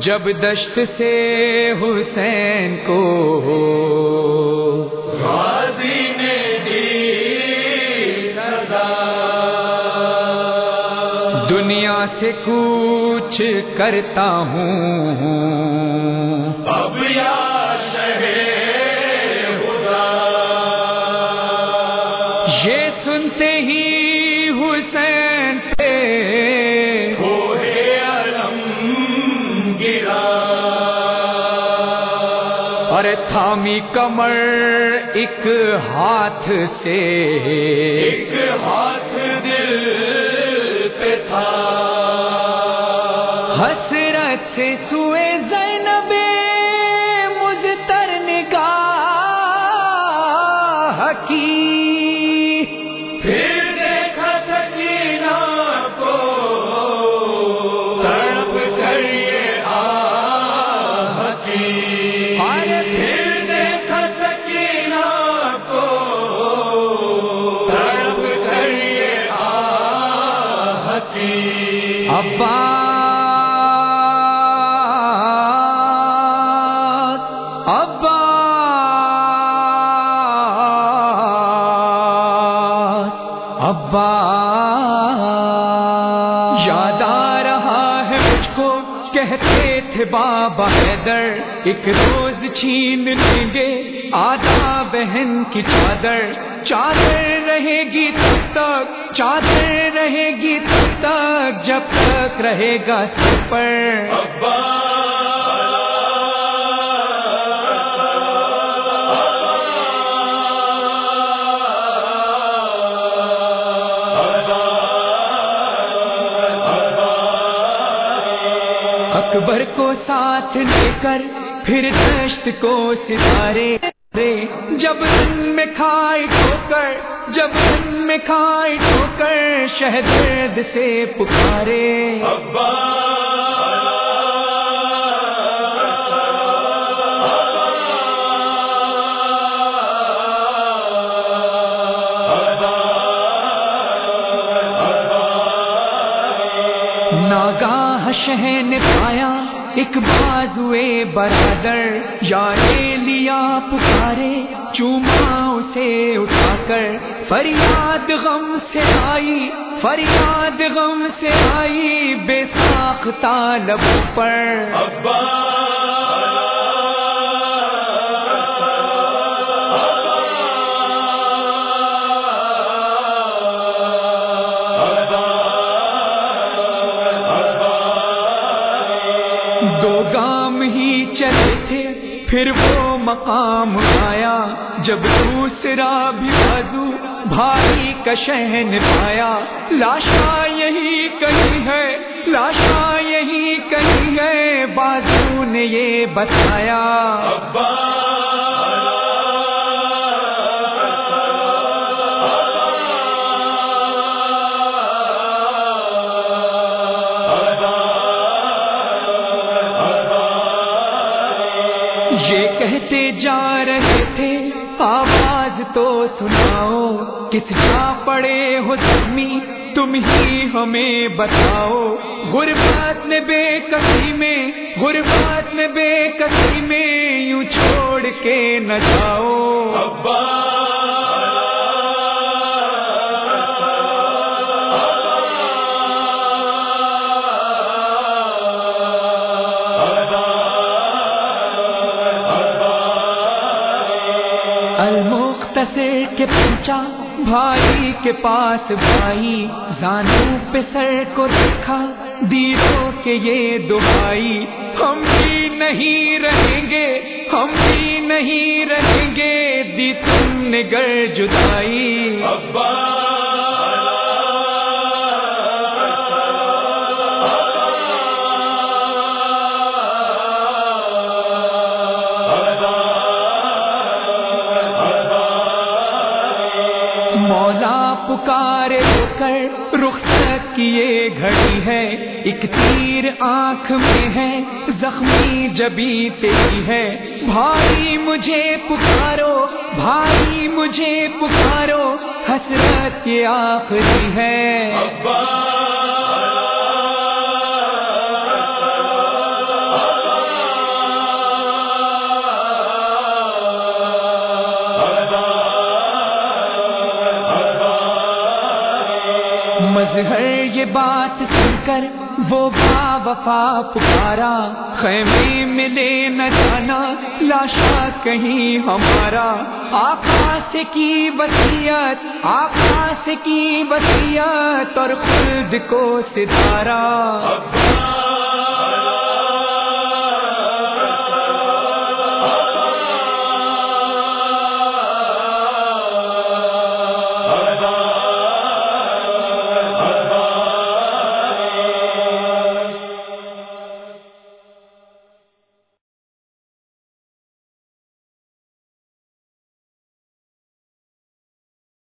جب دشت سے حسین کو غازی نے دی صدا دنیا سے کوچ کرتا ہوں۔ اور تھامی کمر ایک ہاتھ سے۔ ایک ہاتھ دل پہ تھا۔ حسرت سے سوئے زینب مزتر نگاہ کی۔ پھر دیکھا سکینہ عباس عباس عباس۔ یاد آ رہا ہے مجھ کو، کہتے تھے بابا حیدر، ایک روز چھین لیں گے آدھا بہن کی چادر۔ چادر رہے گی تب تک چادر رہے گی تب تک جب تک رہے گا پر۔ ابا اکبر کو ساتھ لے کر پھر دشت کو ستارے۔ رے جب دن میں کھائے ٹھوکر جب دن میں کھائے ٹھوکر شہد سے پکارے۔ ابا ناگاہ شہ نے پایا۔ ایک بازوے برادر یا لیا پکارے چوما اسے اٹھا کر فریاد غم سے آئی، فریاد غم سے آئی، بے ساختہ لب پر۔ ابا پھر وہ مقام آیا جب دوسرا بھی بازو بھائی کا شہن پایا۔ لاشا یہی کہیں ہے لاشا یہی کہیں ہے، بازو نے یہ بتایا۔ ابا یہ کہتے جا رہے تھے۔ آواز تو سناؤ، کس جا پڑے ہو سمی تم ہی ہمیں بتاؤ۔ غربات میں بے کسی میں غربات میں بے کسی میں یوں چھوڑ کے نہ جاؤ۔ ابا سر کے پہنچا بھائی کے پاس بھائی زانو پہ سر کو دیکھا دیدو کے یہ دہائی ہم بھی نہیں رہیں گے، ہم بھی نہیں رہیں گے، دی تم نے گر جدائی۔ ابا پکارے ہو کر رخصت کیے گھڑی ہے۔ ایک تیر آنکھ میں ہے، زخمی جبھی تیری ہے۔ بھائی مجھے پکارو، بھائی مجھے پکارو، حسرت یہ آخری ہے۔ مظہر یہ بات سن کر وہ با وفا پکارا۔ خیمے میں نہ جانا لاشا کہیں ہمارا۔ آقا سے کی وسیعت آقا سے کی وسیعت اور خود کو ستارا۔